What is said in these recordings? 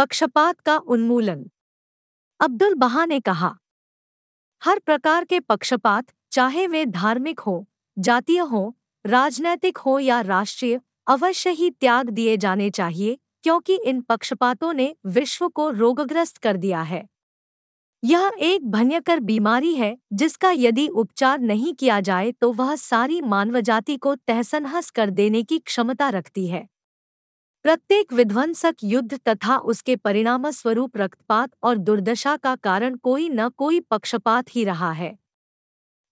पक्षपात का उन्मूलन। अब्दुल बहा ने कहा, हर प्रकार के पक्षपात, चाहे वे धार्मिक हो, जातीय हो, राजनैतिक हो या राष्ट्रीय, अवश्य ही त्याग दिए जाने चाहिए, क्योंकि इन पक्षपातों ने विश्व को रोगग्रस्त कर दिया है। यह एक भयंकर बीमारी है, जिसका यदि उपचार नहीं किया जाए तो वह सारी मानवजाति को तहसनहस कर देने की क्षमता रखती है। प्रत्येक विध्वंसक युद्ध तथा उसके परिणामस्वरूप रक्तपात और दुर्दशा का कारण कोई न कोई पक्षपात ही रहा है।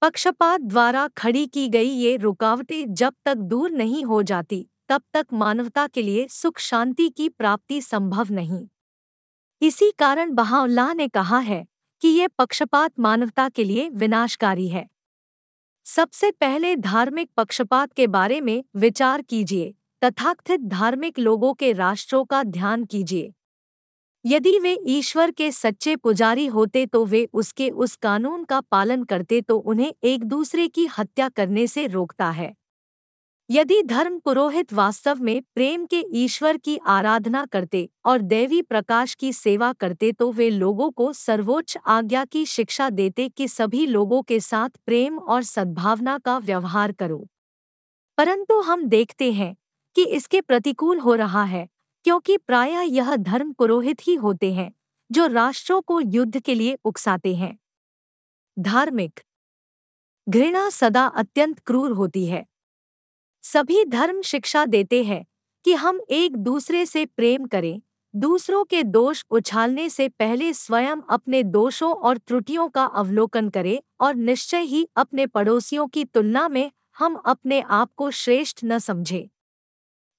पक्षपात द्वारा खड़ी की गई ये रुकावटें जब तक दूर नहीं हो जाती, तब तक मानवता के लिए सुख शांति की प्राप्ति संभव नहीं। इसी कारण बहाउल्लाह ने कहा है कि ये पक्षपात मानवता के लिए विनाशकारी है। सबसे पहले धार्मिक पक्षपात के बारे में विचार कीजिए। तथाकथित धार्मिक लोगों के राष्ट्रों का ध्यान कीजिए। यदि वे ईश्वर के सच्चे पुजारी होते तो वे उसके उस कानून का पालन करते तो उन्हें एक दूसरे की हत्या करने से रोकता है। यदि धर्म पुरोहित वास्तव में प्रेम के ईश्वर की आराधना करते और दैवी प्रकाश की सेवा करते तो वे लोगों को सर्वोच्च आज्ञा की शिक्षा देते कि सभी लोगों के साथ प्रेम और सद्भावना का व्यवहार करो। परंतु हम देखते हैं कि इसके प्रतिकूल हो रहा है, क्योंकि प्रायः यह धर्म पुरोहित ही होते हैं, जो राष्ट्रों को युद्ध के लिए उकसाते हैं। धार्मिक घृणा सदा अत्यंत क्रूर होती है। सभी धर्म शिक्षा देते हैं कि हम एक दूसरे से प्रेम करें, दूसरों के दोष उछालने से पहले स्वयं अपने दोषों और त्रुटियों का अवलोकन करें और निश्चय ही अपने पड़ोसियों की तुलना में हम अपने आप को श्रेष्ठ न समझें।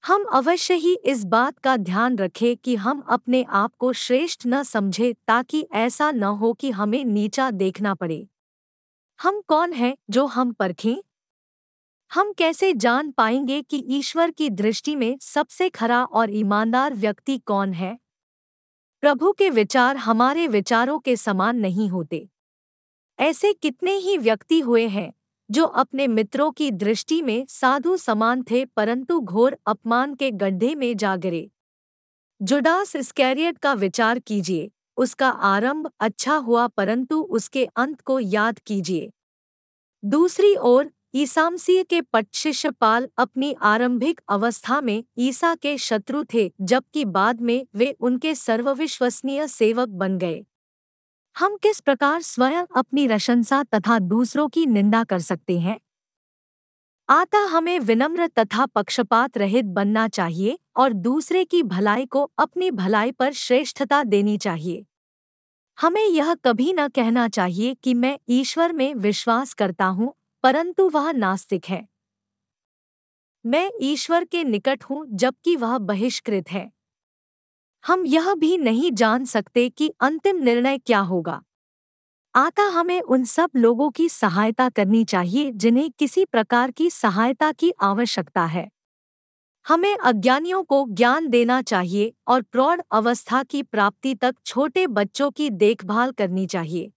हम अवश्य ही इस बात का ध्यान रखें कि हम अपने आप को श्रेष्ठ न समझें ताकि ऐसा न हो कि हमें नीचा देखना पड़े। हम कौन हैं जो हम परखें? हम कैसे जान पाएँगे कि ईश्वर की दृष्टि में सबसे खरा और ईमानदार व्यक्ति कौन है? प्रभु के विचार हमारे विचारों के समान नहीं होते। ऐसे कितने ही व्यक्ति हुए हैं जो अपने मित्रों की दृष्टि में साधु समान थे परंतु घोर अपमान के गड्ढे में जा गिरे। जुडास स्कैरियट का विचार कीजिए, उसका आरंभ अच्छा हुआ परंतु उसके अंत को याद कीजिए। दूसरी ओर ईसामसीय के पटशिष्य पाल अपनी आरंभिक अवस्था में ईसा के शत्रु थे जबकि बाद में वे उनके सर्वविश्वसनीय सेवक बन गए। हम किस प्रकार स्वयं अपनी प्रशंसा तथा दूसरों की निंदा कर सकते हैं? आता हमें विनम्र तथा पक्षपात रहित बनना चाहिए और दूसरे की भलाई को अपनी भलाई पर श्रेष्ठता देनी चाहिए। हमें यह कभी न कहना चाहिए कि मैं ईश्वर में विश्वास करता हूँ, परंतु वह नास्तिक है। मैं ईश्वर के निकट हूँ, जबकि वह बहिष्कृत है। हम यह भी नहीं जान सकते कि अंतिम निर्णय क्या होगा। आता हमें उन सब लोगों की सहायता करनी चाहिए जिन्हें किसी प्रकार की सहायता की आवश्यकता है। हमें अज्ञानियों को ज्ञान देना चाहिए और प्रौढ़ अवस्था की प्राप्ति तक छोटे बच्चों की देखभाल करनी चाहिए।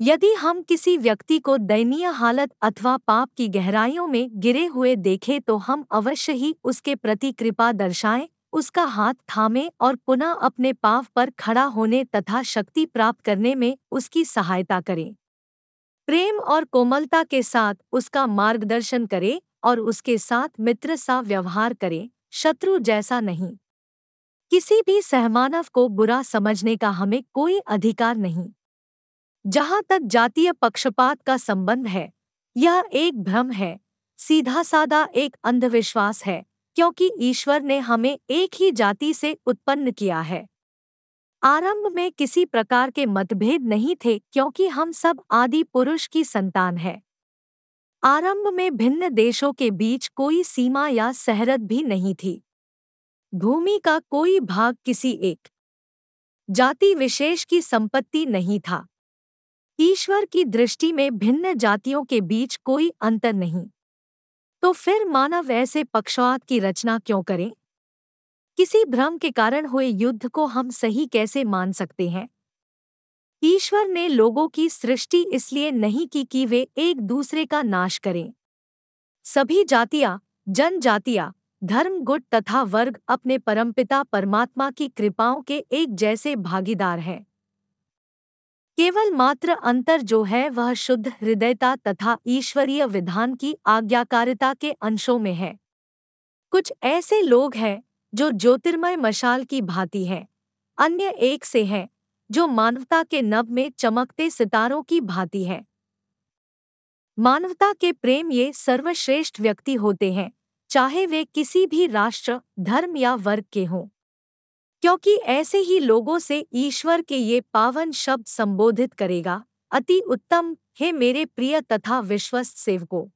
यदि हम किसी व्यक्ति को दयनीय हालत अथवा पाप की गहराइयों में गिरे हुए देखें तो हम अवश्य ही उसके प्रति कृपा दर्शाएँ उसका हाथ थामे और पुनः अपने पाव पर खड़ा होने तथा शक्ति प्राप्त करने में उसकी सहायता करें। प्रेम और कोमलता के साथ उसका मार्गदर्शन करें और उसके साथ मित्र सा व्यवहार करें, शत्रु जैसा नहीं। किसी भी सहमानव को बुरा समझने का हमें कोई अधिकार नहीं। जहाँ तक जातीय पक्षपात का संबंध है, यह एक भ्रम है सीधा सादा एक अंधविश्वास है। क्योंकि ईश्वर ने हमें एक ही जाति से उत्पन्न किया है। आरंभ में किसी प्रकार के मतभेद नहीं थे क्योंकि हम सब आदि पुरुष की संतान है। आरंभ में भिन्न देशों के बीच कोई सीमा या सहरत भी नहीं थी। भूमि का कोई भाग किसी एक जाति विशेष की संपत्ति नहीं था। ईश्वर की दृष्टि में भिन्न जातियों के बीच कोई अंतर नहीं। तो फिर मानव ऐसे पक्षवात की रचना क्यों करें? किसी भ्रम के कारण हुए युद्ध को हम सही कैसे मान सकते हैं? ईश्वर ने लोगों की सृष्टि इसलिए नहीं की कि वे एक दूसरे का नाश करें। सभी जातियाँ, जनजातियाँ, धर्म, गुट तथा वर्ग अपने परमपिता परमात्मा की कृपाओं के एक जैसे भागीदार हैं। केवल मात्र अंतर जो है वह शुद्ध हृदयता तथा ईश्वरीय विधान की आज्ञाकारिता के अंशों में है। कुछ ऐसे लोग हैं जो ज्योतिर्मय मशाल की भांति हैं, अन्य एक से हैं जो मानवता के नभ में चमकते सितारों की भांति है। मानवता के प्रेम ये सर्वश्रेष्ठ व्यक्ति होते हैं, चाहे वे किसी भी राष्ट्र, धर्म या वर्ग के हों। क्योंकि ऐसे ही लोगों से ईश्वर के ये पावन शब्द संबोधित करेगा, अति उत्तम, हे मेरे प्रिय तथा विश्वस्त सेवको।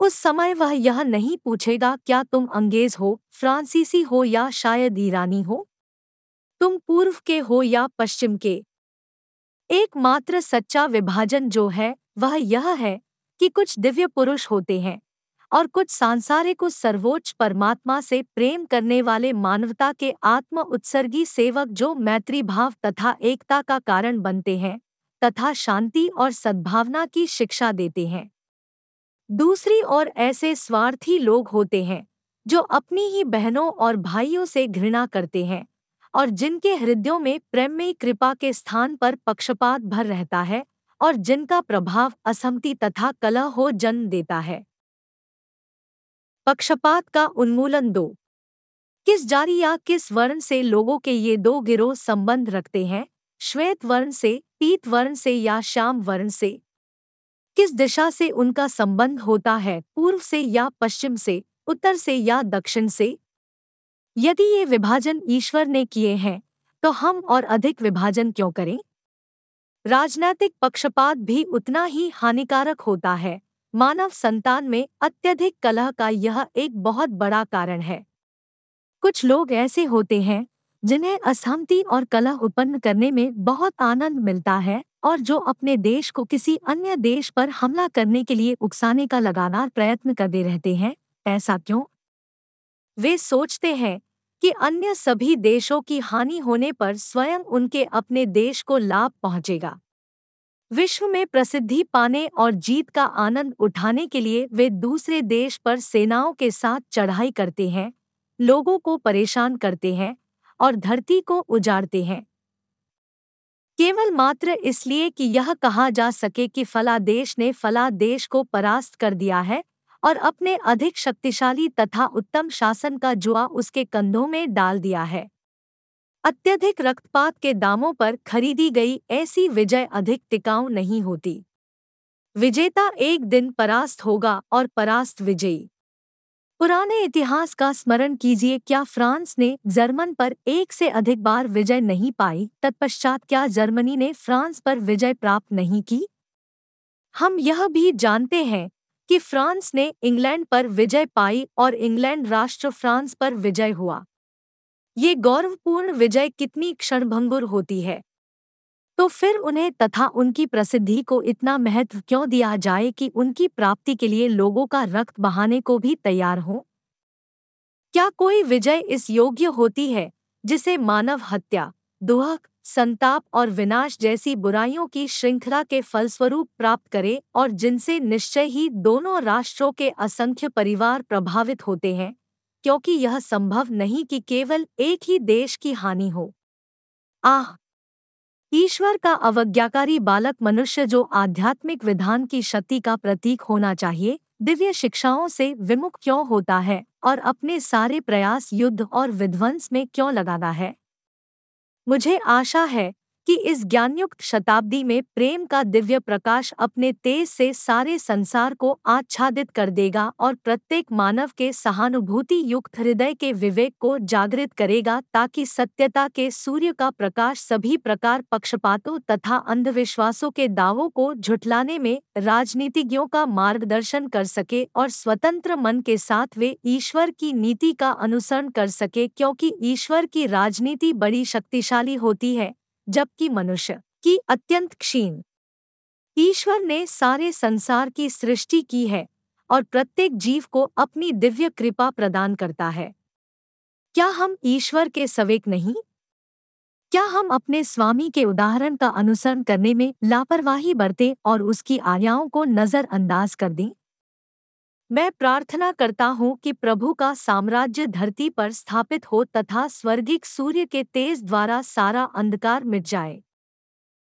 उस समय वह यह नहीं पूछेगा, क्या तुम अंगेज हो, फ्रांसीसी हो या शायद ईरानी हो? तुम पूर्व के हो या पश्चिम के? एकमात्र सच्चा विभाजन जो है, वह यह है कि कुछ दिव्य पुरुष होते हैं। और कुछ सांसारिक उस सर्वोच्च परमात्मा से प्रेम करने वाले मानवता के आत्म उत्सर्गी सेवक जो मैत्री भाव तथा एकता का कारण बनते हैं, तथा शांति और सद्भावना की शिक्षा देते हैं। दूसरी ओर ऐसे स्वार्थी लोग होते हैं, जो अपनी ही बहनों और भाइयों से घृणा करते हैं, और जिनके हृदयों में प्रेम में कृपा के स्थान पर पक्षपात भर रहता है, और जिनका प्रभाव असमति तथा कलह हो जन्म देता है। पक्षपात का उन्मूलन दो। किस जारी या किस वर्ण से लोगों के ये दो गिरोह संबंध रखते हैं? श्वेत वर्ण से, पीत वर्ण से या श्याम वर्ण से? किस दिशा से उनका संबंध होता है? पूर्व से या पश्चिम से, उत्तर से या दक्षिण से? यदि ये विभाजन ईश्वर ने किए हैं तो हम और अधिक विभाजन क्यों करें? राजनैतिक पक्षपात भी उतना ही हानिकारक होता है। मानव संतान में अत्यधिक कलह का यह एक बहुत बड़ा कारण है। कुछ लोग ऐसे होते हैं, जिन्हें असहमति और कलह उत्पन्न करने में बहुत आनंद मिलता है और जो अपने देश को किसी अन्य देश पर हमला करने के लिए उकसाने का लगातार प्रयत्न करते रहते हैं, ऐसा क्यों? वे सोचते हैं कि अन्य सभी देशों की हानि होने पर स्वयं उनके अपने देश को लाभ पहुंचेगा। विश्व में प्रसिद्धि पाने और जीत का आनंद उठाने के लिए वे दूसरे देश पर सेनाओं के साथ चढ़ाई करते हैं, लोगों को परेशान करते हैं और धरती को उजाड़ते हैं। केवल मात्र इसलिए कि यह कहा जा सके कि फला देश ने फला देश को परास्त कर दिया है और अपने अधिक शक्तिशाली तथा उत्तम शासन का जुआ उसके कंधों में डाल दिया है। अत्यधिक रक्तपात के दामों पर खरीदी गई ऐसी विजय अधिक टिकाऊ नहीं होती। विजेता एक दिन परास्त होगा और परास्त विजयी। पुराने इतिहास का स्मरण कीजिए, क्या फ्रांस ने जर्मन पर एक से अधिक बार विजय नहीं पाई? तत्पश्चात क्या जर्मनी ने फ्रांस पर विजय प्राप्त नहीं की? हम यह भी जानते हैं कि फ्रांस ने इंग्लैंड पर विजय पाई और इंग्लैंड राष्ट्र फ्रांस पर विजय हुआ। ये गौरवपूर्ण विजय कितनी क्षणभंगुर होती है। तो फिर उन्हें तथा उनकी प्रसिद्धि को इतना महत्व क्यों दिया जाए कि उनकी प्राप्ति के लिए लोगों का रक्त बहाने को भी तैयार हो? क्या कोई विजय इस योग्य होती है, जिसे मानव हत्या दुहक संताप और विनाश जैसी बुराइयों की श्रृंखला के फलस्वरूप प्राप्त करे और जिनसे निश्चय ही दोनों राष्ट्रों के असंख्य परिवार प्रभावित होते हैं? क्योंकि यह संभव नहीं कि केवल एक ही देश की हानि हो। आह! ईश्वर का अवज्ञाकारी बालक मनुष्य जो आध्यात्मिक विधान की शक्ति का प्रतीक होना चाहिए, दिव्य शिक्षाओं से विमुख क्यों होता है और अपने सारे प्रयास युद्ध और विध्वंस में क्यों लगाना है? मुझे आशा है कि इस ज्ञानयुक्त शताब्दी में प्रेम का दिव्य प्रकाश अपने तेज से सारे संसार को आच्छादित कर देगा और प्रत्येक मानव के सहानुभूति युक्त हृदय के विवेक को जागृत करेगा ताकि सत्यता के सूर्य का प्रकाश सभी प्रकार पक्षपातों तथा अंधविश्वासों के दावों को झुठलाने में राजनीतिज्ञों का मार्गदर्शन कर सके और स्वतंत्र मन के साथ वे ईश्वर की नीति का अनुसरण कर सके क्योंकि ईश्वर की राजनीति बड़ी शक्तिशाली होती है। जबकि मनुष्य की अत्यंत क्षीण। ईश्वर ने सारे संसार की सृष्टि की है और प्रत्येक जीव को अपनी दिव्य कृपा प्रदान करता है। क्या हम ईश्वर के सवेक नहीं? क्या हम अपने स्वामी के उदाहरण का अनुसरण करने में लापरवाही बरतें और उसकी आयाओं को नजरअंदाज कर दें? मैं प्रार्थना करता हूँ कि प्रभु का साम्राज्य धरती पर स्थापित हो तथा स्वर्गिक सूर्य के तेज द्वारा सारा अंधकार मिट जाए।